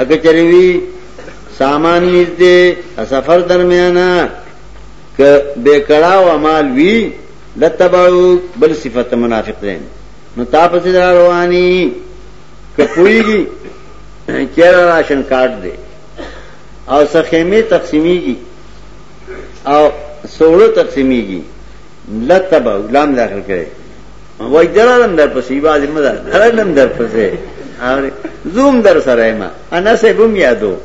اګه چری وی سامان نږدې سفر درمیانا ک بے کړه او مال وی لتبعو بل صفت منافق دی نو تاسو دې رواني ک پویږي چیر راشن کارت دی او سخیمه تقسیمیږي او سوړو تقسیمیږي لتبعو لام داخل کړي وای درالم در پسې باز مزه درالم در پسې اور زوم در سره ما انا سه بم یادو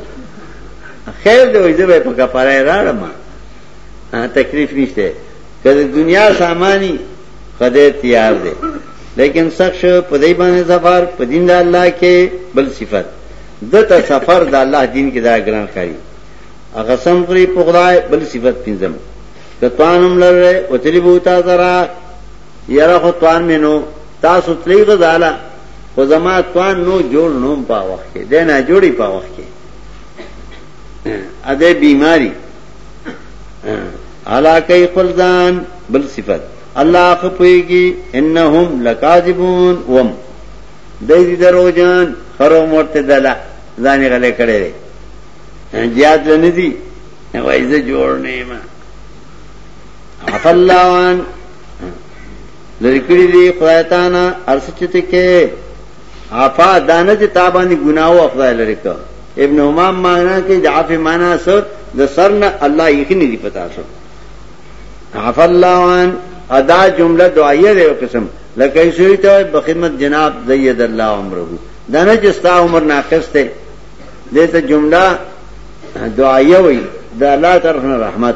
خیر دی وای زه به په کفاره راړم تکلیف نشته کله دنیا سامانی خدای تیار دی لیکن سخش په دې باندې سفر په دین د الله کې بل صفت دته سفر د الله دین کې دا ګران کاری هغه سم پرې په خدای بل صفت پینځم کتوانم لره او تلی بوتا زرا یاره خو توان مې نو تاسو تلی غزاله خو زما توان نو جوړ نوم په وخت کې دی نه جوړي په وخت کې اده بیماری علاقه خپل ځان بل صفت الله خپويږي انهم لکاذبون وم دای دې دروځان خرو مرته دلا ځان غلې کړي زیات نه دي وایزه جوړ نه ما عفلان لری کړی دی خدای تعالی ارسچته کې عفا دانه چې تابانی ګناو خدای لری کا ابن امام معنا کې د عفه معنا سر د سر نه الله یې نه دی پتا شو عفلان ادا جمله دعایه دی قسم لکه شوی ته په خدمت جناب زید الله عمره دانه چې ستا عمر ناقص ته دته جمله دعایه وي د الله طرف رحمت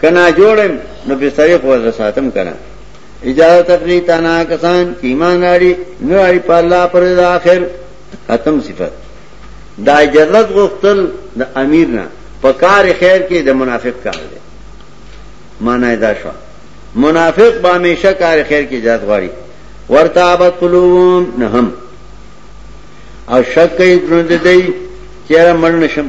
کنا جوړم نو بسترې خو ور ساتم کنا اجازه تقری تانا کسان چې ایمان لري نو لري په الله پر د اخر اتم صفت دا جرأت غوښتل د امیر نه په کار خیر کې د منافق کار دی معنی دا شو منافق به همیشه کار خیر کې جات غواړي ورتابت قلوبهم نه هم او شک کوي دروند دی چیرې مړ نشم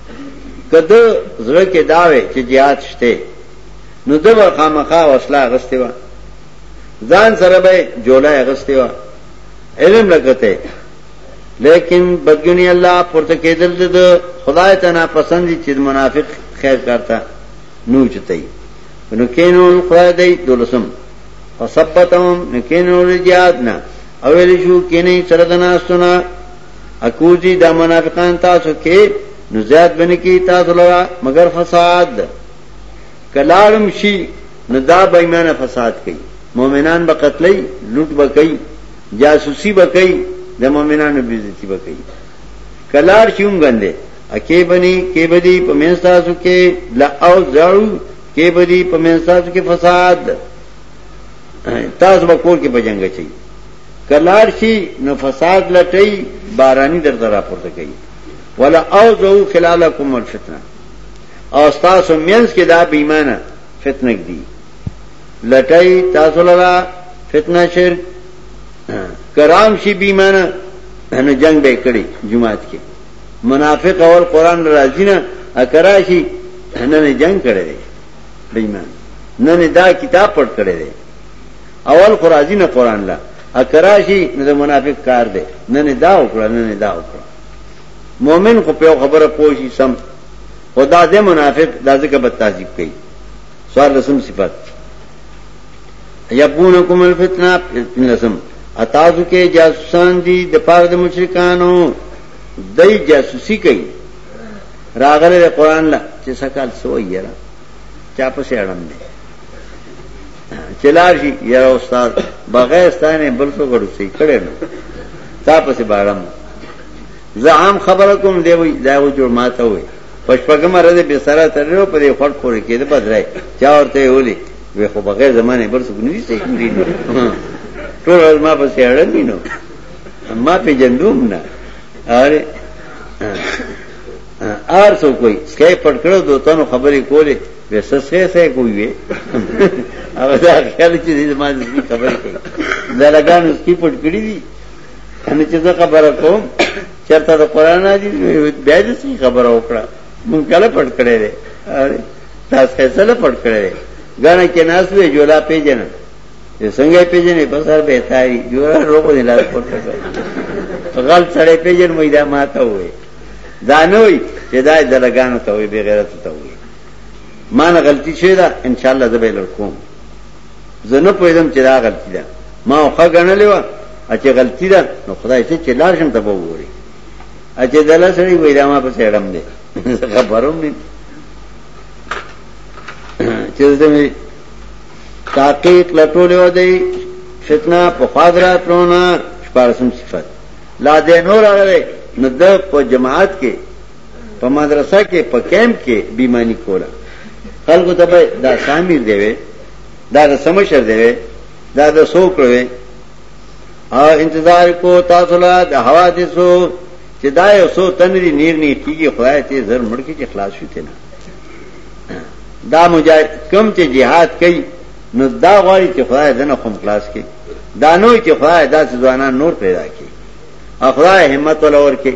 که ده زړه کې دا وی چې جهاد شته نو ده به خامخا وسله اغستې وه ځان سره به جوله اغستې وه علم لګته لیکن بدګنی الله پورته کېدل د خدای ته نه پسند چې منافق خیر کارتا نو چتای نو کینو خدای دی دولسم فثبتهم نو کینو رجادنا اویل شو کینې سره دنا سنا اکوزی دا منافقان تاسو کې نو زیات بنه کې تاسو لرا مگر فساد کلارم شي نو دا بېمانه فساد کوي مؤمنان به قتلې لوټ به کوي جاسوسي به کوي د مؤمنانو بیزتی به کوي کلار شوم غندې اکی بنی کې بدی په منستاسو کې لا او زړو کې بدی په منستاسو کې فساد تاسو به کور کې بجنګ چي کلار شي نو فساد لټي باراني در درا پورته کوي ولا او ذو خلالکم الفتنه او تاسو مینس کې دا بېمانه فتنه دي لټي تاسو لرا فتنه شر کرام شي بېمانه نو جنگ به کړی جمعات کې منافق اول قران راځي نه اکراشي نه جنگ کړي بېمانه نه دا کتاب پڑھ کړي اول قرازی نه قران لا اکراشی نه منافق کار دی نه نه دا وکړه نه نه دا وکړه مؤمن خو په خبره پوښی سم خدا دې منافق دا ځکه به تعذيب کوي سوال رسم صفات یبونکم الفتنه لسم اتاسو کې جاسوسان دي د پاره د مشرکانو دای جاسوسي کوي راغله قرآن لا چې سکال سوې یرا چا په سړم نه چلاشي یاره استاد بغیر ستانه بل څه غړو سي کړي نو تا پسې باړم زه عام خبره کوم دی وای دا و جوړ ماته وای پښپګم راځي به سره ترلو پرې خړ پورې کېده بدرای چا ورته ولي وی خو بغیر زمانه بل څه ګنوي سي کړي نو ټول ورځ ما پسې اړم نو ما په جندوم نه اره ار سو کوئی سکای پټ کړو دوتانو خبرې کولې ویسه سه سه کوي وي هغه دا خیال چې دې ما دې خبرې کوي دا لګان اوس کی پټ کړی دي ان چې زه خبره کوم چرته د قران دي بیا دې څه خبره وکړه مونږ کله پټ کړی دی تاسو فیصله پټ کړی دی غاڼه کې ناس وی جولا پیجن څنګه پیجنې په سر به تای جوړه روغو نه لاس پټ کړ غل سره پیجن مې دا ماته وې دا نه وي چې دا د لګانو ته وي بغیرت ته وي ما نه غلطی شوی دا ان شاء الله زبې لړکوم زه نه پوهیدم چې دا غلطی ده ما خو غنلې و چې غلطی ده نو خدای ته چې لار شم ته وګوري چې دلا سړی وای دا ما په سړم دی خبروم نه چې زمي تحقیق لټول و دی فتنه په خاطرات رونه شپارسم صفات لا دې نور راغله نو د په جماعت کې په مدرسه کې په کیمپ کې بیمانی کوله خلکو ته دا سامیر دی وی دا د سمشر دی وی دا د سوک وی او انتظار کو تاسو له د حوادثو چې دا یو سو تنری نیر نه کیږي خدای ته زر مړ کې چې خلاص شوته نه دا مجاهد کم چې jihad کوي نو دا غواړي چې خدای دنه کوم خلاص کړي دا نو چې خدای داسې ځوانان نور پیدا کړي خدای همت ولور کړي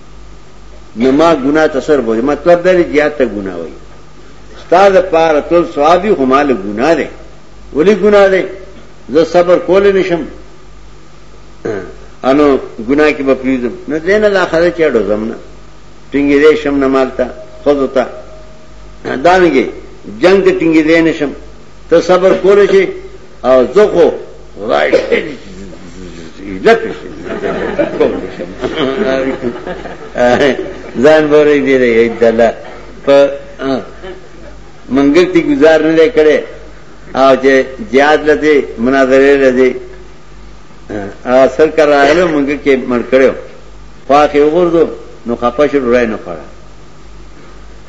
نو ما ګناه ته سر بوځي مطلب دا دی جهاد ته ګناه وایي ستا د پاره تل ثواب وي خو مال ګناه دی ولې ګناه دی زه صبر کول نه شم انو ګناه کې به پریږدم نه دین الله خدای چې اډو زمنا ټینګې دې شم نه مالتا خود ته دانګي جنگ ټینګې دې نه شم ته صبر کولې شي او زه خو خدای دې عزت شي کوم شي ځان بورې دې دې دلا په منګل تی گزار نه کړي او چې زیاد لته مناظره لته اثر کر راغلو موږ کې مړ کړو خواخې وګورځو نو خپه شو ډوړای نه خړا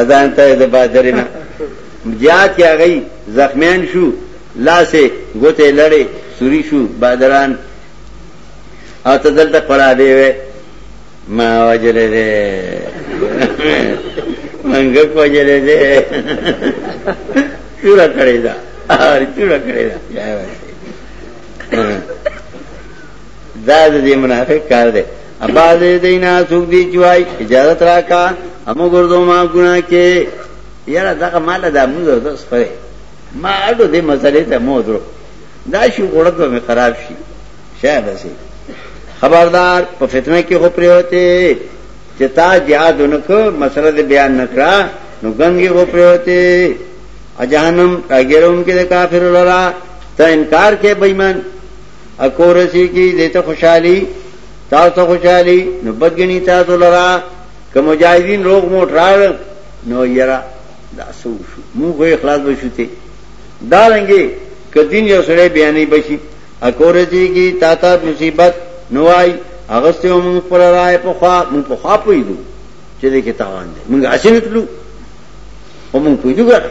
اذان ته د بادرنه زیات یا غي زخمیان شو لاسه ګوته لړې سوري شو بادران او ته دلته قرابې وې ما وجلې دې منګه کوجلې دې چورا کړی دا ار چورا کړی دا دا د دې منافق کار دی ابا دې دینا څوک دی چوي اجازه راکا امو ګردو ما ګنا کې یاره دا مال دا موږ د سپره ما اډو دې مسلې ته مو درو دا شو غړته مې خراب شي شاید سي خبردار په فتنه کې خو پریوته چې تا jihad نکو مسله دې بیان نکړه نو ګنګي خو پریوته اجانم اګیروم کې د کافر لرا ته انکار کې بېمان اکو رسی کی دیتا خوشحالی تاسو ته خوشحالی نو بدګنی تاسو لرا که مجاهدین روغ موټ راړ نو یرا دا سو شو مونږ خو اخلاص بشوته دا رنګي ک دین یو سره بیانې بشي اکورتی کی تا ته مصیبت نوای اغسته مونږ پر راي په خوا مونږ په خوا پویدو چې دې کې تاوان دی مونږ اسنه تلو او مونږ پویدو ګره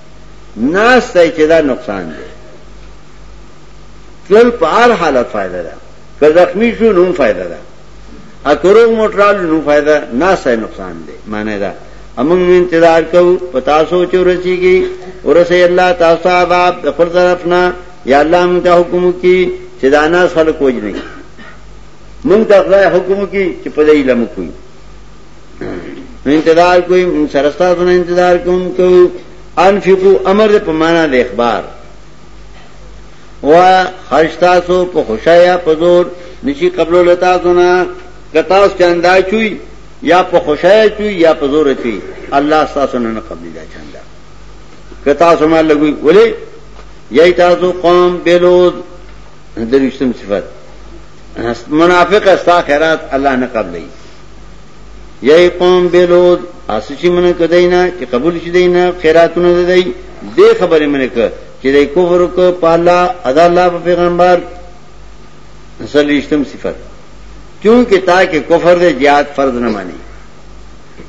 ناس ته چې دا نقصان دی تل په هر حالت فائدہ ده که زخمی شو نو فائدہ ده اکرو موټرال نو فائدہ ناس ته نقصان دی معنی دا امنګ انتظار کو پتا سو چې ورسیږي ورسې الله تاسو عذاب د خپل طرف نه یا الله موږ ته حکم کی چې دا ناس خلک وجنه موږ ته خدای حکم کی چې په دې لمکوي انتظار کوي موږ سره تاسو نه انتظار کوم کو انفقو امر په معنا د اخبار وا خرج تاسو په خوشایا په زور نشي قبول لتا سنا کتا اس چاندا چوي یا په خوشایا چوي یا په زور چوي الله تاسو نه قبول دا چاندا کتا سما لګوي ولې یای تاسو قوم بلود دروشتم صفات منافق استا خیرات الله نه قبلې یی قوم بیلود اسو چې من کدینا چې قبول شې دینا خیراتونه دی دې خبرې منه ک چې دې کفر کو پالا ادا الله په پیغمبر سلیشتم صفات کیونکہ تاکہ کفر دے جہاد فرض نہ مانی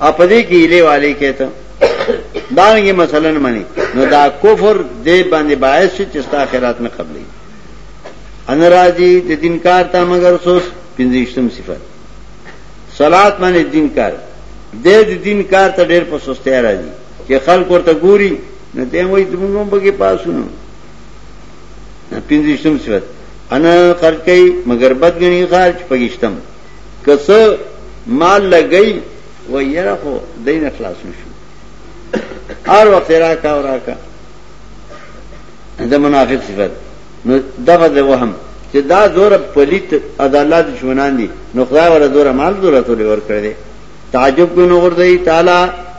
اپ دې کې اله والے کہتا دا یې مثلا نه مانی نو دا کفر دې باندې باعث شي چې ستا خیرات نه قبلې ان راضی دې دین کار تا مگر سوس پنځشتم صفات صلات باندې دین کار د دې دین کار ته ډېر په سستیا راځي چې خلک ورته ګوري نه ته وایي زمونږ هم بګي پاسونو پینځه شتم صفت انا خرج کوي مگر بد غني خرج پګشتم کسه مال لګي و یره خو دین اخلاص نشو هر وخت راکا وراکا د منافق صفت نو دغه د وهم چې دا دور پلیت عدالت دشمنان دي نو خدای ولا دور مال دولت ولې ور کړی تعجب کو نو ورته تعالی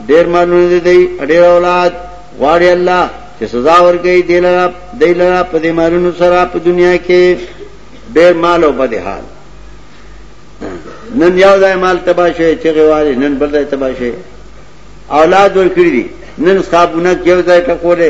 ډیر مالونه دي دی ډیر اولاد غواړي الله چې سزا ورکړي دی لرا دی لرا په دې مالونو سره په دنیا کې ډیر مال او بد حال نن یو ځای مال تباہ شي چې غواړي نن بل ځای تباہ شي اولاد ورکړي دي نن صاحبونه یو ځای ټکوله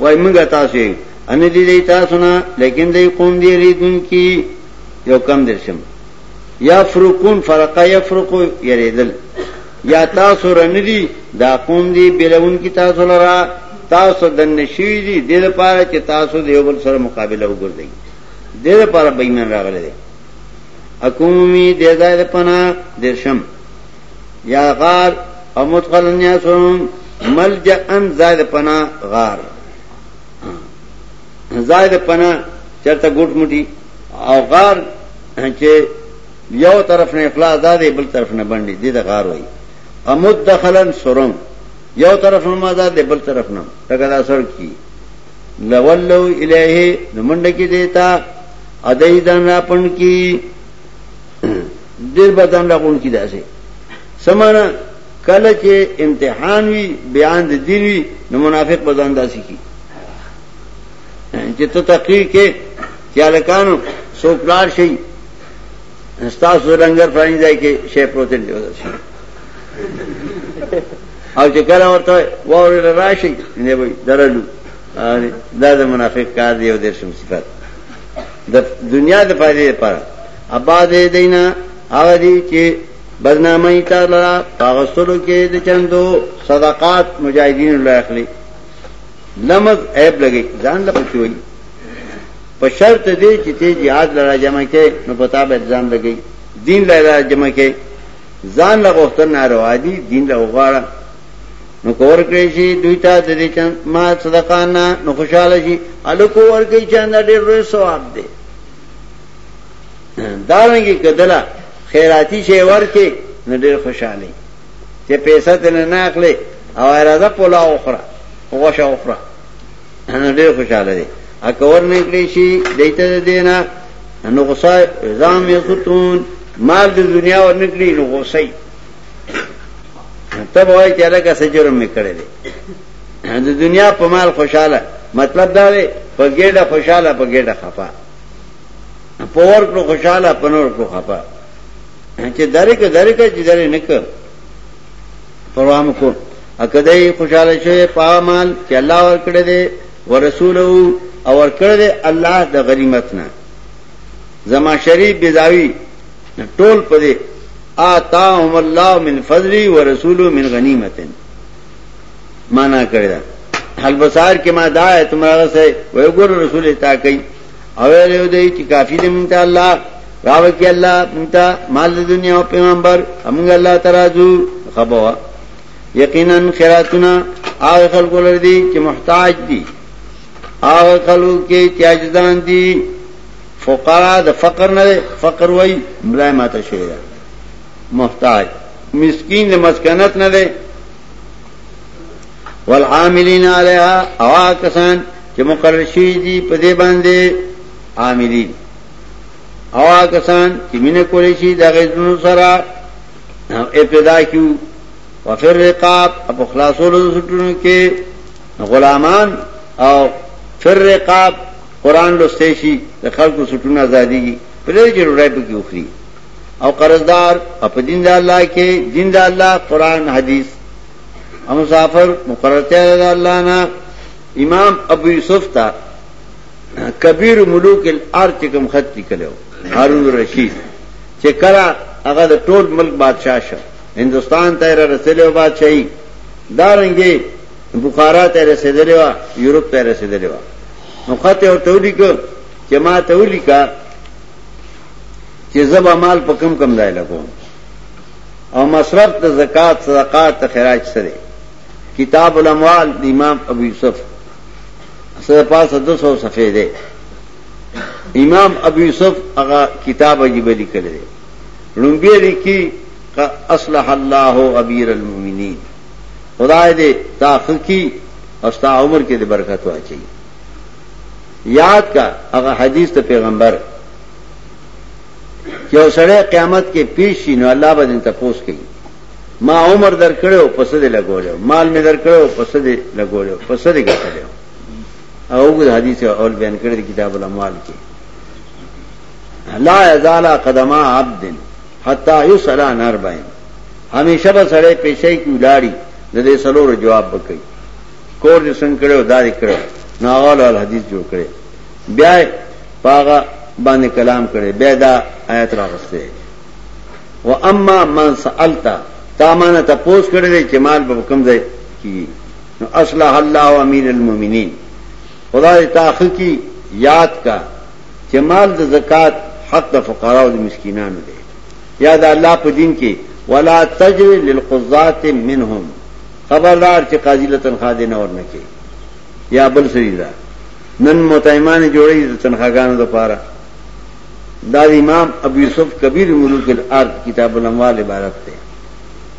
وای منګه تاسو ان دې دې تاسو نه لیکن دې قوم دې ریدون کی یو کم درشم یا فرقون فرقه یفرقو یریدل یا تاسو رندي دا قوم دې بیرون کی تاسو لرا تاسو د نشي دي د لپاره چې تاسو د یو بل سره مقابله وګورئ د لپاره بېمن راغلي اكومي د ځای په پنا درشم یا غار او مدخل الناس ملجا ان زائد پنا غار زائد پنا چرته ګوټ مټي او غار چې یو طرف نه افلاس زاده بل طرف نه باندې دې د غار وای او مدخلن سرم یو طرف نه ماده دې بل طرف نه لکه دا سر کی لولو الیه نمنډ کی دیتا ادای ځان را پن کی ډیر بدن لغون کی داسې سمانه کله چې امتحان وي بیان د دین وي نو منافق بدن داسې کی چې ته تقریر کې چې الکانو سو پلار شي ستاسو لنګر پرانی ځای کې شی پروت دی وداسي او چې کله ورته وره راشي نه وي درلو دا د منافق کار دی او د شم صفات د دنیا د فائدې لپاره ابا دې دینا هغه دي چې بدنامه یې تعالی پاغسلو کې د چندو صدقات مجاهدین الله اخلي لمز عیب لګي ځان له پچي وي په شرط دې چې ته jihad لرا جمع کې نو پتا به ځان لګي دین لرا جمع کې ځان له غوښتن ناروا دي دین له غواړه نو کور کړی شي دوی ته د دې چند ما صدقانا نو خوشاله شي الکو ورګي چند ډېر لوی ثواب دی دا رنګي کدلا خیراتی شي ورکه نه ډېر خوشاله چې پیسې ته نه اخلي او اراده پولا اوخره غوښه اوخره نه ډېر خوشاله دي اکور نه کړی شي دایته دینا نو غصه ځام یې ستون مال د دنیا ورنکړي نو غصه ته وای چې لکه څه جرم می کړی دی د دنیا په مال خوشاله مطلب دا دی په ګډه خوشاله په ګډه خفا په ورکو خوشاله په نور کو خفا چې درک درک چې درې نه کړ پروا مو کو اکدای خوشاله شوی په مال چې الله ور کړی دی ورسوله او ور کړی دی الله د غنیمت نه زما شریف بزاوی ټول په دې آتاهم الله من فضلی و رسول من غنیمتن معنا کړی دا البصار کې ما دا آیت مرغه سه وای ګور رسول تا کوي او له دې چې کافی دې مونته الله راو کې الله مونته مال د دنیا او پیغمبر همغه الله ترازو خبوا یقینا خیراتنا هغه خلق ولر دي چې محتاج دي هغه خلق کې چې عاجزان دي فقرا د فقر نه فقر وای ملای ماته شوی ده محتاج مسکین د مسکنت نه ده والعاملین علیها اوا کسان چې مقرر شي دي په دې باندې عاملین اوا کسان چې مینه کولی شي د غیظونو سره ابتدا کیو وفر رقاب ابو خلاصولو سټونو کې غلامان او فر رقاب قرآن لوستی شي، د خلکو سټونه ازادېږي، په لرې کې ډوډۍ پکې وخوري او قرضدار او په دین د الله کې دین د الله، قرآن، حدیث او مسافر مقررتیا ده د الله نه امام ابو یوسف ته کبیر ملوک الارض چې کوم خط لیکلی و هارون رشید چې کله هغه د ټول ملک بادشاه شو هندوستان ته یې رسېدلی و بادشاهي دارنګې بخارا ته یې رسېدلی وه یورپ ته یې رسېدلی وه نو خط او تولی کو چې ما تولی کا چې زبا مال په کم کم ځای لګوم او مصرف د زکات صدقات ته خراج سره کتاب الاموال د امام ابو یوسف سره پاسه 200 صفحه ده امام ابو یوسف هغه کتاب یې بلی کړی لومبی لیکي اصلح الله ابیر المؤمنین خدای دې تاخکی او ستا عمر کې دې برکت واچي یاد کا هغه حدیث ته پیغمبر چې اوسړه قیامت کې پیش شي نو الله به دې تاسو کوي ما عمر در کړو پس دې لګولیو مال می در کړو پس دې لګولیو پس دې ګټلیو او د حدیث اول بیان کړی کتاب الاموال کې لا یزال قدما عبد حتا یسلا نار باین همیشه به سړی پیشې کی ولاړی د دې سلورو جواب وکړي کور دې څنګه کړو دا دې کړو نو هغه ول حدیث جوړ کړي بیا پاغه باندې کلام کړي بیا دا آیت راغسته و اما من سالتا تا مانه تاسو کړي چې مال به کم ځای کی نو اصلح الله امیر المؤمنین خدای تاخه کی یاد کا چې مال د زکات حق د فقراو د مسکینانو دی یا د الله په دین کې ولا تجر للقضات منهم خبردار چې قاضي له تنخواه دې نه ورنه کې یا بل سری دا نن متایمان جوړې د تنخواګانو لپاره دا امام ابو یوسف کبیر ملوک الارض کتاب الاموال عبارت ده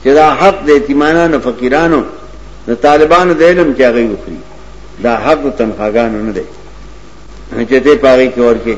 چې دا حق د یتیمانو فقیرانو د طالبانو د علم کې هغه وکړي دا حق تنخواګانو نه ده چې ته پاره کې ورکه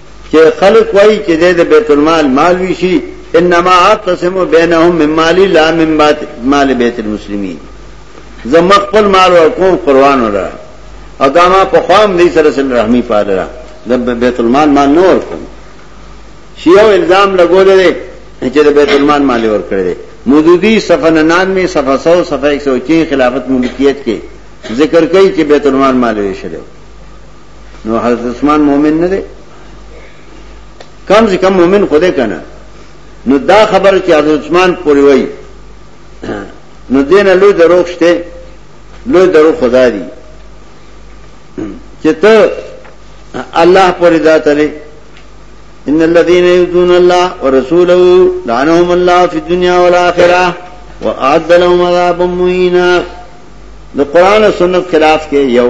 چې خلق وایي چې د بیت المال مال ویشي انما اقسم بینهم من مالی لا من مال بیت المسلمین زما خپل مال او کوم قربان وره او دا ما په خوام دې سره سن رحمی پاله د بیت المال مال نه ورکم شیو الزام لګول دي چې د بیت المال مال ور کړی مودودی صفحه 99 صفحه 100 صفحه 103 خلافت ملکیت کې ذکر کوي چې بیت المال مال ویشلو نو حضرت عثمان مومن نه دی کم سے کم مومن خدای کنه نو دا خبر چې حضرت عثمان پوری وای نو دین له دروغ شته لوی درو خدا دی چې ته الله پوری ذات لري ان الذين يؤذون الله ورسوله لعنهم الله في الدنيا والاخره واعد لهم عذابا مهينا د قران او سنت خلاف کې یو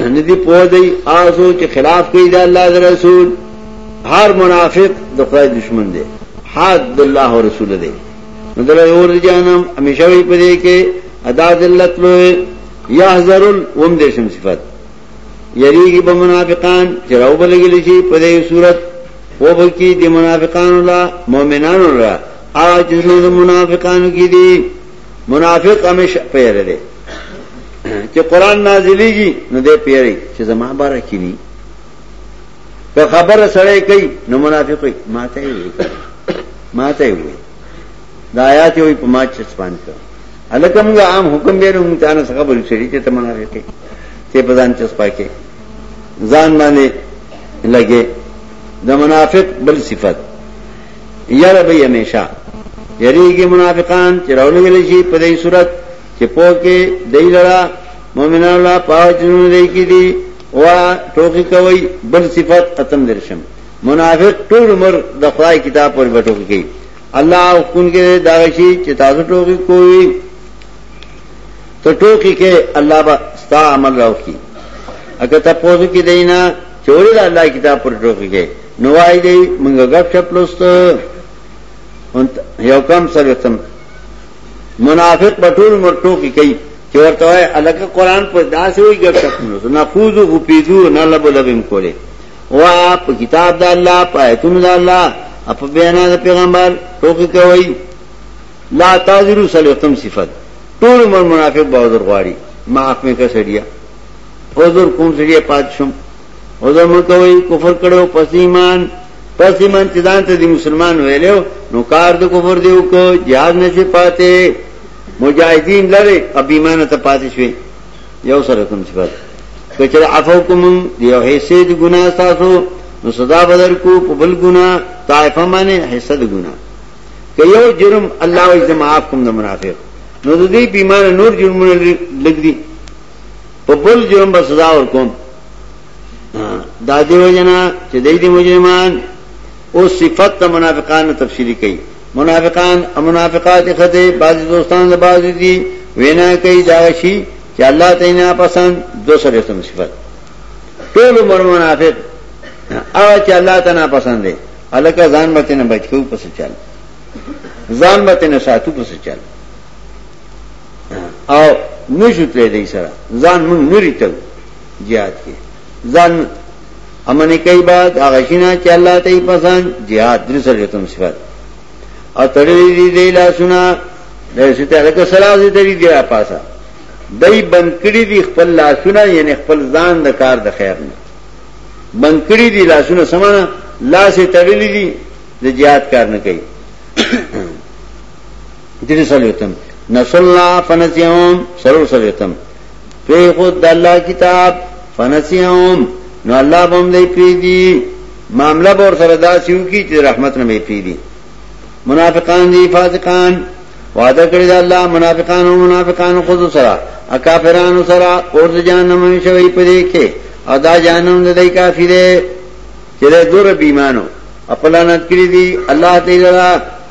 ندی پوه دی آسو چې خلاف کوي د الله د رسول هر منافق د خدای دشمن دی حد د الله او رسول دی نو دل اور جانم همیشه وي پدې کې ادا ذلت لو یحذر وم دې شم صفات یریږي به منافقان چې راو بلګل شي پدې صورت و بکی دی منافقان الله مؤمنان الله آج منافقان کی دی منافق همیشه پیره دی چې قران نازلېږي نو دې پیری چې زما باره کې ني که خبره سره کوي نو منافق وي ماته وي ماته وي دا آیات یو په ما چې سپان کړ الکه موږ عام حکم به نو موږ تاسو خبر شری چې ته منافق یې ته په ځان چې سپاکه ځان باندې لګې د منافق بل صفت یاره به همیشه یریږي منافقان چې راولګل شي په دې صورت چې پوکه دی لرا مؤمنانو لا پاجنو دی کی دي وا ټوکی کوي بل صفت ختم درشم منافق ټول عمر د خدای کتاب پر بټو کوي الله حکم کې داغشي چې تاسو ټوکی کوي ته ټوکی کې الله با ستا عمل راوکي اګه تاسو کې دینا چې ولې د الله کتاب پر ټوکی کې نو وای دی مونږه غب شپ لوست یو کم سره تم منافق بټول مر ټوکی کوي چې ورته وای الکه قران په داسې وي غب شپ لوست نه فوزو خو پیزو نه لب لبم کوله وا په کتاب د الله په ایتون د الله په بیان د پیغمبر ټوکی کوي لا تاذرو سلوتم صفت ټول مر منافق باور غواړي معاف مې کسړیا عذر کوم سړي پات شم عذر مکوي کفر کړو پس ایمان پس ایمان چې ځان ته دی مسلمان ویلو نو کار د کفر دی وکړو jihad نشي پاتې مجاهدین لره اب ایمان ته پاتې شوي یو سره کوم صفات کچره عفو کوم یو حصے د ګنا تاسو نو صدا بدر کو په بل ګنا طائفه باندې حصہ د ګنا که یو جرم الله یې معاف کوم د منافق نو د دې بیمار نور جرمونه لګ دي په بل جرم به سزا ورکوم دا دی وجنا چې دای دي مجرمان او صفت ته منافقان تفصیلی کوي منافقان او منافقات خته بعض دوستان د بعض دي وینا کوي دا شي چې الله تعالی نه پسند دوسرې سم صفت ټول عمر منافق او چې الله تعالی نه پسند دي الکه ځان مته نه بچو پس چل ځان مته نه ساتو پس چل او نشو تلې دی سره ځان مونږ نری ته jihad کې ځان امنه کوي بعد هغه شینه چې الله ته یې پسند jihad درې سره تم صفات او تړلې دی دی لا سنا دغه ته لکه سلام دې دی دی پاسه دای بند کړی دی خپل لاسونه یعنی خپل ځان د کار د خیر نه بند کړی دی لاسونه سمانه لاس تړلې دي د jihad کار نه کوي دری سلویتم نسو اللہ فنسیهم سرور سلویتم پری خود دا اللہ کتاب فنسیهم نو اللہ بم دی پری دی معاملہ بور سردا سیو کی چی رحمت نمی پری دی منافقان دی فاسقان وعدہ کړی دا الله منافقان او منافقان خود سره اکافرانو سره اور د جهنم شوی پدې کې او دا جهنم د دې کافی دی چې دور بیمانو خپل نه کړی دی الله تعالی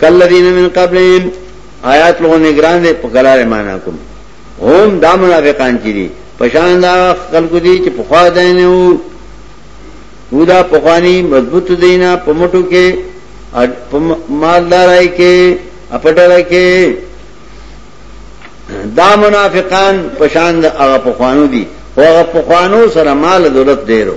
کلذین من قبلهم آیات لوگوں نے گران دے پکلار مانا کم ہوم دا منافقان چی دی پشان دا خلق دی چی پخوا دائنے ہو او دا پخوانی مضبوط دینا پمٹو کے مالدار آئی کے اپٹر آئی کے دا منافقان پشان دا اغا پخوانو دی و اغا پخوانو سر مال دولت دیرو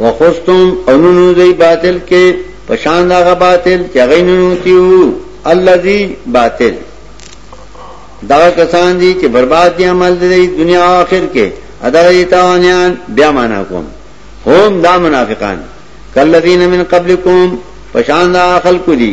وخستم انونو دی باطل کې پشان داغه باطل چې غینونو تیو الذی باطل دا کسان دي چې برباد دي عمل دي دنیا او آخر کې ادارې تاوانیان بیا معنا کوم هم دا منافقان کلذین من قبلکم پشان دا خلق دي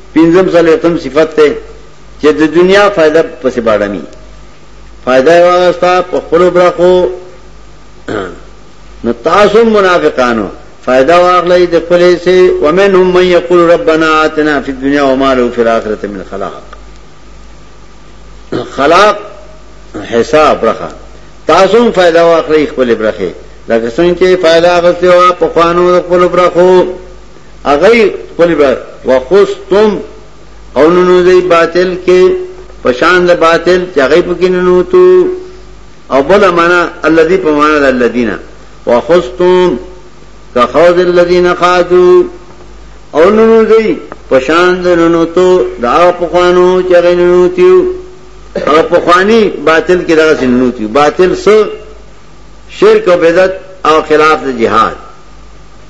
پنځم څلوېښتم صفت دی چې د دنیا فائدہ پسې باړمی فائدہ یې واغستا په خپل برخو نو تاسو منافقانو فائدہ واغلې د خپل سي ومنهم من یقول ربنا آتنا فی الدنیا وما له فی الاخرة من خلاق خلاق حساب برخه تاسو هم فائدہ واغلې خپل برخه لکه څنګه چې فائدہ غوښتي او په خوانو خپل برخو هغوی خپل به وقوس تم او ننوزی باطل کې پشان د باطل چې هغوی په کې ننوتو او بل معنا الذي په معنا د الذين وقوس تم که خوض الذين خاضو او ننوزی پشان د ننوتو د هغه په خوانو چې هغوی ننوتیو هغه په خواني باطل کې دغه ننوتیو باطل سره شرک او بدعت او خلاف د جهاد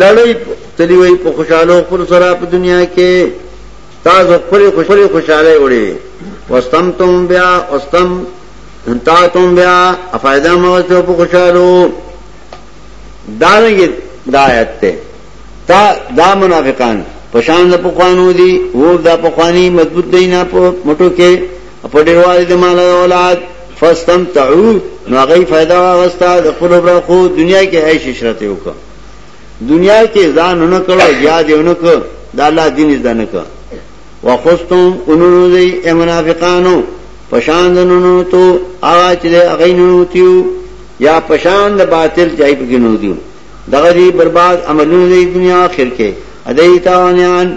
لړۍ تلي وي په خوشاله خپل سره په دنیا کې تاسو خپل خوشاله خوشاله وړي واستم تم بیا واستم انتا تم بیا افایده مو ته په خوشاله دانګي دایت ته تا دا منافقان پشان د پخوانو دي وو دا پخوانی مضبوط دی نه په مټو کې په ډیروالي د مال او اولاد فاستمتعوا نو هغه فائدہ واغستا د خپل برا خو دنیا کې عیش عشرت یو کا دنیا کې ځان نه کړو یاد یو نه کړ د الله دین دې نه کړ وخستم انونو دی منافقانو پشان دنونو تو آغا چې هغه نونو تیو یا پشان د باطل ځای په ګنو دیو دغه دی برباد عملونه دی دنیا اخر کې ادای تاوانیان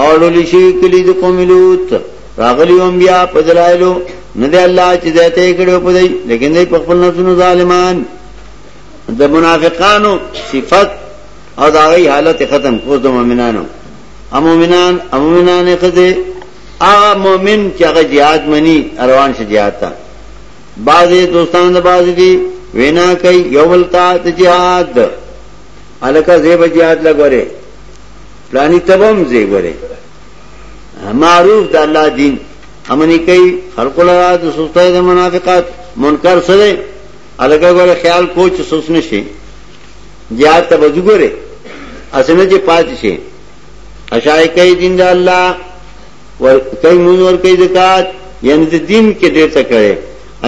او لولی شي کلی د قوم لوط راغلی هم بیا په دلایلو نه دی الله چې ذاته کړو په دی لیکن دی په خپل نفسونو ظالمان د منافقانو صفت او دا غي حالت ختم کو د مؤمنانو امومنان امومنان خزه هغه مؤمن چې هغه jihad مني روان شي jihad ته بعضې دوستان د بعضې دي وینا کوي یو بل ته jihad الکه زیب jihad لګوره پلانی ته به هم ځای ګورې معروف د الله دین امنی کوي خلق لرا د سستۍ د منافقات منکر سره الګا غره خیال کو چې سوس نشي زیات ته وځګره اسنه چې پات شي اشای کوي دین د الله ور کوي مون ور کوي زکات یعنی د دین کې ډېر څه کوي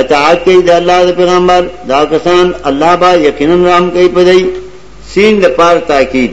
اطاعت کوي د الله د پیغمبر دا کسان الله با یقینا رحم کوي پدای سین د پار تاکید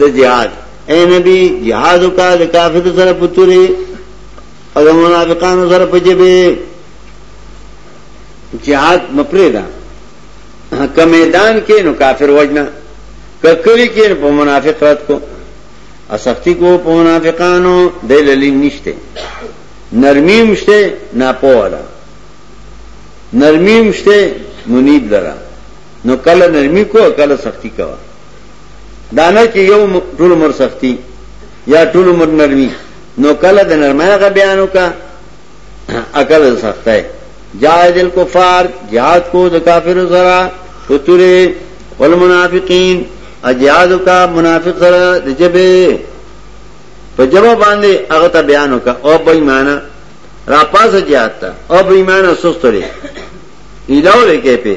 د جهاد اے نبی جهاد وکړه د کافر سره پتوري او د منافقانو سره پجبه جهاد مپری دا که میدان کې نو کافر وجنا ککلی کې په منافقت کو اسختی کو په منافقانو د للی نشته نرمی مشته ناپوه ده نرمی مشته منیب لرا نو کله نرمی کو کله سختی کوه دا نه چې یو ټول عمر سختی یا ټول عمر نرمی نو کله د نرمه غ بیانو کا عقل سخت ہے جاہد الکفار جہاد کو د کافر سرا فتوری والمنافقین اجیاد کا منافق سرا د جبه په جبه باندې هغه ته بیانو کا او بې معنا را پاسه جهاد ته او بې معنا سستوري ایداو لکه په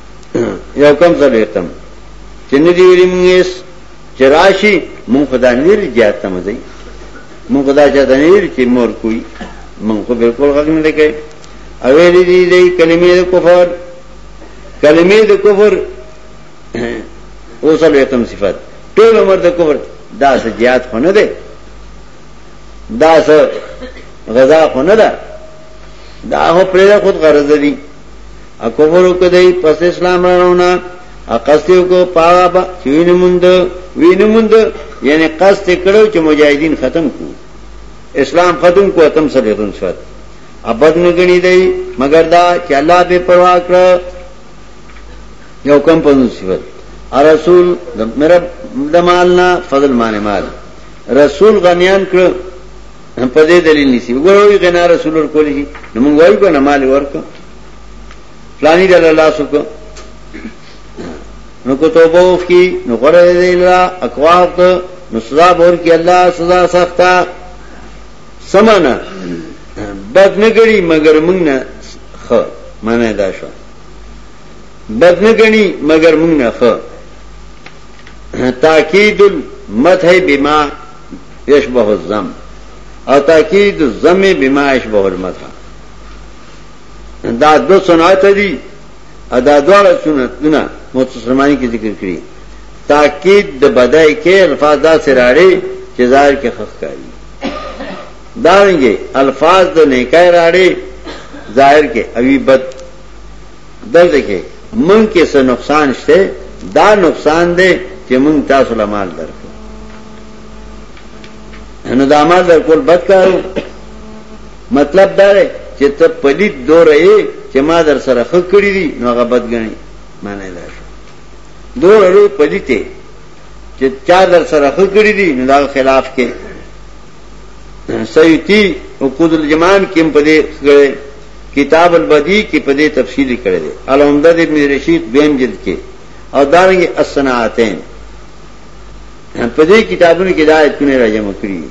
یو کم زلیتم چې نه دی ویلي مونږ یې چې راشي مونږ خدا نیر جات ته مزي مونږ خدا چې د نیر چې مور کوي مونږ خو بالکل غږ نه لګي او دې دې دې کلمې د کفر کلمې د کفر اوس له تم صفات ټول عمر د کفر دا سجیات خو نه ده دا غذا خو نه ده دا هو پرې خود غرض دي اکفر کدی پس اسلام راونا اقصدیو کو پاوا با چوین مند وین مند یعنی قصد کړو چې مجاهدین ختم کو اسلام ختم کو اتم سره دن شوت ابد نه غنی دی مگر دا چې الله به پروا کړ یو کم پنځه صفات رسول د میرا د مالنا فضل معنی مال رسول غنیان کړ هم په دې دلیل نسی وګوروي غنا رسول ور کولی شي نو موږ وایو کنه مال ورک فلانی دل الله سو کو نو کو توبه وکي نو غره دې الله اقوات نو سزا بور کی الله سزا سختا سمانا بد نه غړي مگر موږ نه خ معنی دا شو بد نه غني مگر موږ نه خ تاکید المدح بما یشبه الزم او تاکید الزم بما یشبه المدح دا دو صنعت دي ادا دواړه سنتونه متصرمانی کې ذکر کړی تاکید د بدای کې الفاظ دا سراړي چې ظاهر کې خخ کوي دا رنګي الفاظ د نیکای راړي ظاهر کې اوی بد دلته کې مونږ کې څه نقصان شته دا نقصان دی چې مونږ تاسو له مال درکو نو دا مال درکول بد کارو مطلب دا دی چې ته پلیت دوره یې چې ما در سره خ کړی دي نو هغه بد غني معنی دا شو دوره لوی پلیته چې چا در سره خ کړی دي نو دا خلاف کې سیتی او قدل جمان کې په دې غړې کتاب البدی کې په دې تفصیل کړی دی العمده د ابن رشید دویم جلد کې او دارنګ الصناعتین په دې کتابونو کې دا ایتونه راجمع کړی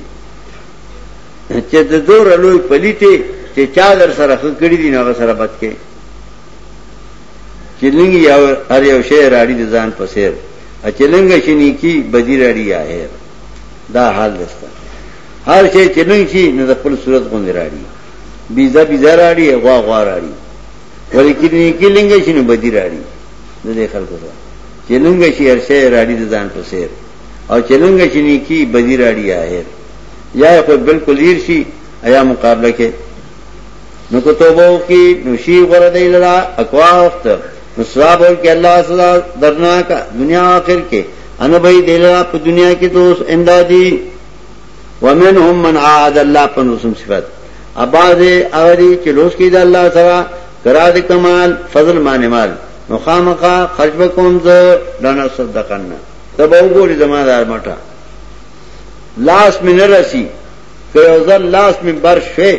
چې د دور لوی پلیته چې چا در سره خکړی دي نو سره بد کې چلنګ یو هر یو شی راړي د ځان په سیر ا چلنګ شنی کی بدی راړي آهر دا حال دستا هر شی چلنګ شي نو د خپل صورت غوندې راړي بیزه بیزه راړي غوا غوا راړي ولې کې نه کې لنګ شي نو بدی راړي د دې خلکو سره چې لنګ شي هر شی راړي د ځان په سیر او چې لنګ شي نه کې بدی راړي آهر یا خو بالکل هیر شي ایا مقابله کې نو کو توبه کی نو شی غره دی لرا اقوا وخت نو ثواب ور کې الله سزا درناک دنیا آخر کې ان به دی لرا په دنیا کې دوست امدادي ومنهم من عاهد الله پنځم صفت اباظ اغری چې لوس کې د الله سره کرا د کمال فضل معنی مال نو خامخا خرج وکوم زه دنا صدقنا تب وګوري زما دار مټه لاس مې نه رسی که یو ځل لاس مې بر شوه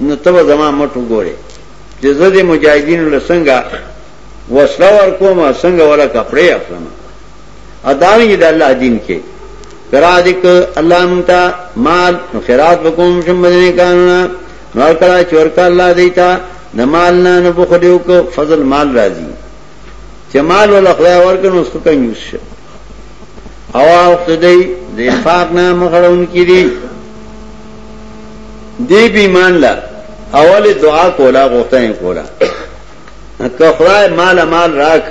نو تب زما مټ وګوري چې زه د مجاهدینو لسنګه وسله ور کومه څنګه ولا کپڑے اخلم او دارنګه د الله دین کې کرا دې ک الله مونتا مال خیرات وکوم شم مدینه کانونه نو کړه چورکا الله دیتا نه مال نه نه په خدیو کو فضل مال راځي چې مال ول خدای ورکنه اوس کوم یوس شه او او خدای د انفاق نه مخړون کړي دی بی مان لا اول دعا کولا غوښتنه کولا که خدای مال مال راک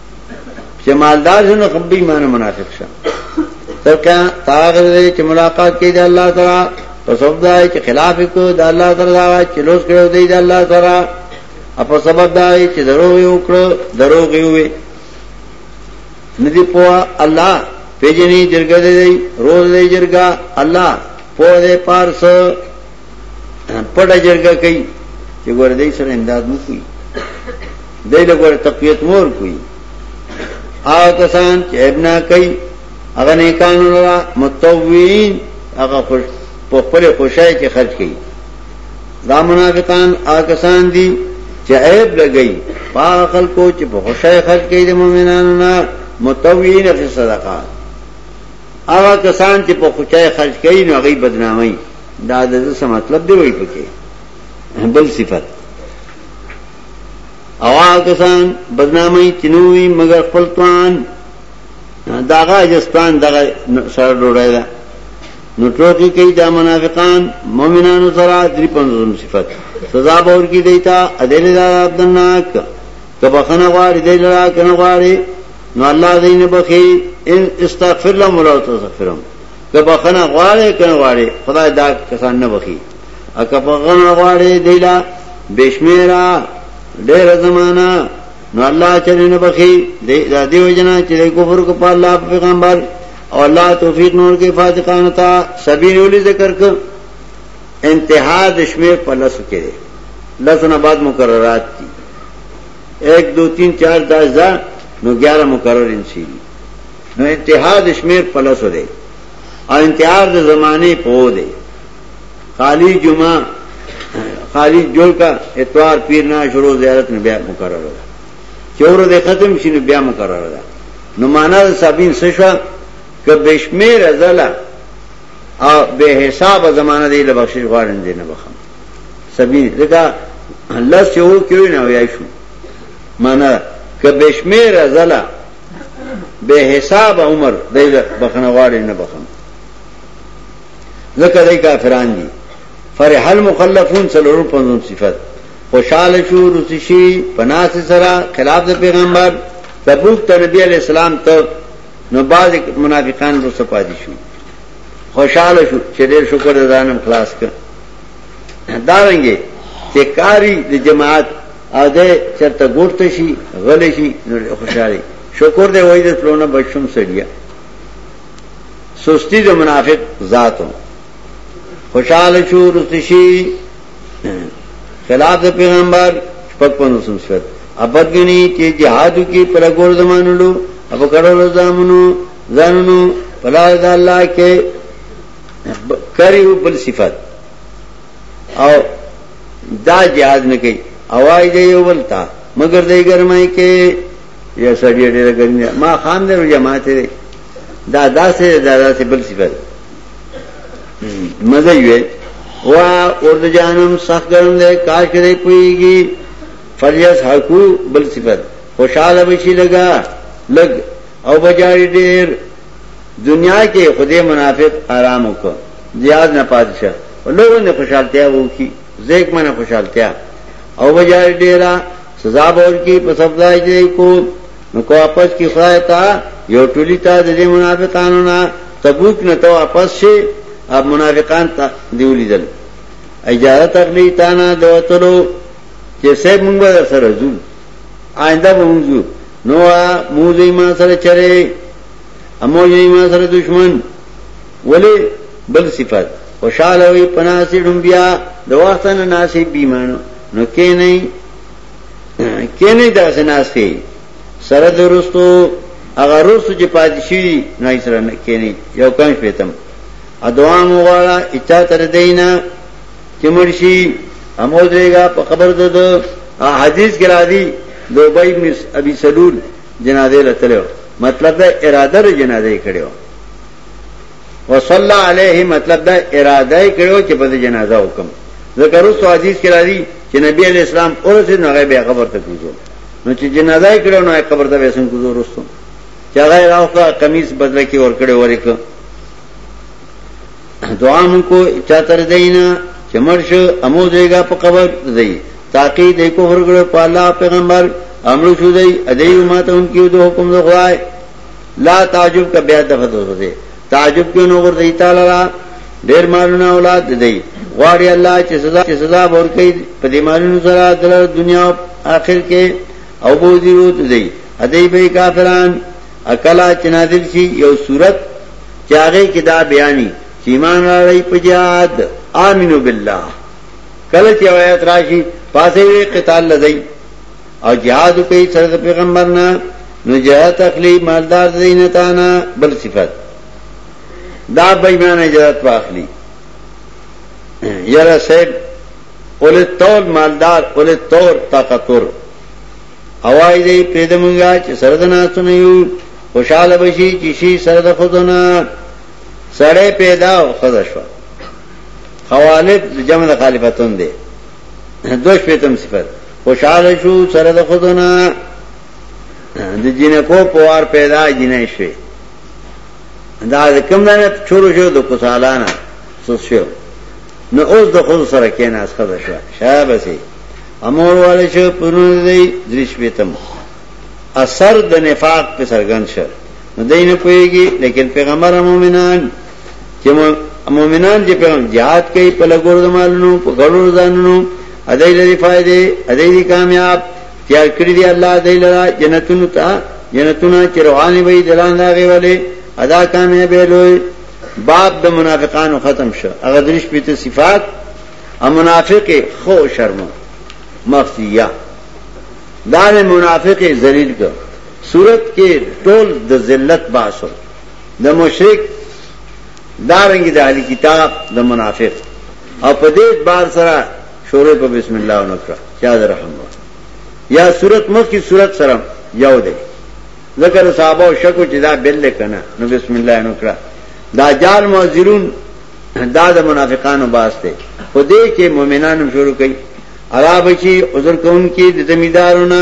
چې مالدار شنو خبي ایمان منافق شه ترکا تاغره چې ملاقات کوي د الله تعالی په سبب دا چې خلاف کو د الله تعالی چې لوس کړو دی د الله تعالی په سبب دا چې درو یو کړو درو یوې ندی په الله پیجنې جرګه دی روز دی جرګه الله په دې پارس پټه جرګه کوي چې ګور دې سره امداد مو کوي دې له ګور تقویت مور کوي آ کسان چې ابنا کوي هغه نه قانون را متوین هغه خوش په خپل خوشای کې خرج کوي دا منافقان آ کسان دي چې عیب لګي پاک خلکو چې په خوشای خرج کوي د مؤمنانو نه متوین فی صدقات هغه کسان چې په خوشای خرج کوي نو هغه بدنامي دا د څه مطلب دی وای پکې بل صفت او کسان بدنامي چنوي مگر خپل توان داغه اجستان دغه سره ډوړای دا نو ټوکی کوي دا منافقان مؤمنانو سره درې پنځم صفت سزا به ورکی دیتا ادل دا عبدناک کبه خنه غواړي دی لرا کنه غواړي نو الله دې نه بخي ان استغفر لهم ولا تستغفرهم که بخنه غواړې کنه غواړې خدای دا کسان نه بخي او که بخنه غواړې دیلا بشمیرا ډېر زمانہ نو الله چې نه بخي دا دیو جنا چې کفر کو په الله پیغمبر او الله توفیق نور کې فاتقان تا سبیر ولي ذکر کو انتها د شمیر په لس کې لسنه بعد مقررات دي 1 2 3 4 10 نو 11 مقرر انشي نو انتها د شمیر په لاسو دی او انتها د زمانه په و دی خالی جمعه خالی جوړ کا اتوار پیر نه شروع زیارت نه بیا مقرره ده چور دې ختم شینو بیا مقرره ده نو معنا د سابین سشوا ک بشمیر ازلا او به حساب زمانه دی له بخشش غواړم دې نه بخم سبین دغه الله سیو کیو نه وای شو معنا ک بشمیر ازلا بے حساب عمر دے بخن واڑے نہ بخن ذکر دے کا فران جی فر حل مخلفون سلور پنزم صفت خوشحال شو رسشی پنا سے سرا خلاف دے پیغمبر تبوک تا نبی علیہ السلام تب نو بعض منافقان رو سپادی شو خوشحال شو چھ دیر شکر دانم خلاص کر دارنگے کہ کاری دی جماعت او دی چرته ګوټ ته شي غلی شي نو ډېر خوشاله وي. شکر دی وایي د تلو نه بچ شوم سړیه. سستي د منافق ذات و. خوشاله شو وروسته شي خلاف د پیغمبر شپږ پنځوسم صفت ابد ګني چې جهاد وکړي په لګور زمانلو او په کړو زامنو ځانونو په لار د الله کې کړي بل صفت او دا جهاد نه کوي اوای دی یو ولتا مگر دی ګرمای کې یا سړی ډیره ګرمه ما خام درو جماعت دی دا داسې دا داسې بل صفات مزه یې وا اور د جانم سخت ګرم دی کاش کرے پویږي فلیس حقو بل صفات خوشاله بشي لگا لګ او بجاری ډیر دنیا کې خدای منافق آرام وکړ زیاد نه پاتشه لوګو نے خوشحالتیا وہ کی زیک مانا خوشحالتیا او بجائے ڈیرا سزا بور کی پسفلائی دے کو نکو واپس کی خدای تا یو ٹولی تا دے منافقانو نا تبوک نہ تو واپس سے اب منافقان تا دیولی دل اجازه تخلی تا نا دوتلو چې سه مونږ به سره زو آینده به مونږ زو نو موږ یې ما سره چره امو یې ما سره دشمن ولی بل صفت خوشاله وي پناسي ډمبیا د وخت نه ناسي بیمان نو کې نه کې نه داسې ناسي سره درستو هغه روسو چې پادشي نه سره نه کې نه یو کم شپتم ادوام وغواړه اچا تر دینا چې مرشي امو دیګه په خبر ده حدیث کرا دی دوبای مس ابي سلول جنازه لته مطلب دا اراده جنازه کړو وصلی علیه مطلب دا اراده کړو چې په جنازه وکم ذکر اوس حدیث کې راځي چې نبی علی اسلام اورځ نو هغه بیا قبر ته کوزو نو چې جنازه کړو نو قبر ته وسن کوزو رسو چې هغه راوخه قمیص بدل کې ور کړو ورک دعا مون کو چا تر دینه چې مرش امو دیګه په قبر دی تاکي د کوهر ګړو په الله پیغمبر امر شو دی ادیو ماته ان کیو د حکم د غوای لا تعجب کا بیا دغه دوه دی تعجب کیوں نو ورته تعالی را ډیر مالونه اولاد دی غواړي الله چې سزا چې سزا ورکړي په دې مالونو سره د دنیا او آخر کې او بوزي وته دی هدی به کافران اکلا چې نازل شي یو صورت چې هغه کې دا بیانې چې ایمان راړی په جهاد امنو بالله کله چې آیات راشي پاسې قتال لدی او جهاد کوي سره د پیغمبر نه نو جهاد اخلي مالدار زینتانا بل صفت دا بېمانه جهاد واخلي یاره صاحب اولې تور مالدار اولې تور طاقتور اوای دې پیدا مونږه چې سره د ناسو نه یو خوشاله بشي چې شي سره د خودونه سړې پیدا او خدا شو خوالب جمع د خالفتون دی دوش پیتم صفت خوشحال شو سر د خودنا د جنکو پوار پیدا جنې شوي دا کوم نه شروع شو د کوسالانا سوس شو نو اوس د خود سره کې نه اسخه شو شابه سي امور والے شو پرون دی دریش پیتم اثر د نفاق په سرګن شو نو دین پويږي لیکن پیغمبر مومنان چې مؤمنان چې کوم jihad کوي په لګور د مالونو په غړو ځانونو ادای لري فائدې ادای دي کامیاب تیار کړی دی الله ادای لرا جنتونو ته جنتونه چې رواني وي دلان دا غوي ادا کامیاب لوی باب د منافقانو ختم شو هغه درش پیته صفات ا منافق خو شرم مخفیه دا منافق ذلیل کړ صورت کې ټول د ذلت باسو د مشرک دارنګي د اهلي کتاب د منافق او په دې بار سره شروع په بسم الله ونکړه چا د رحم وکړه یا صورت مخ کی صورت سره یو دی ذکر صحابه او شکو چې دا بل کنه نو بسم الله ونکړه دا جال معذرون دا د منافقانو باس دی خو دې کې مؤمنانو شروع کړي عرب شي عذر کوونکي د زمیدارونو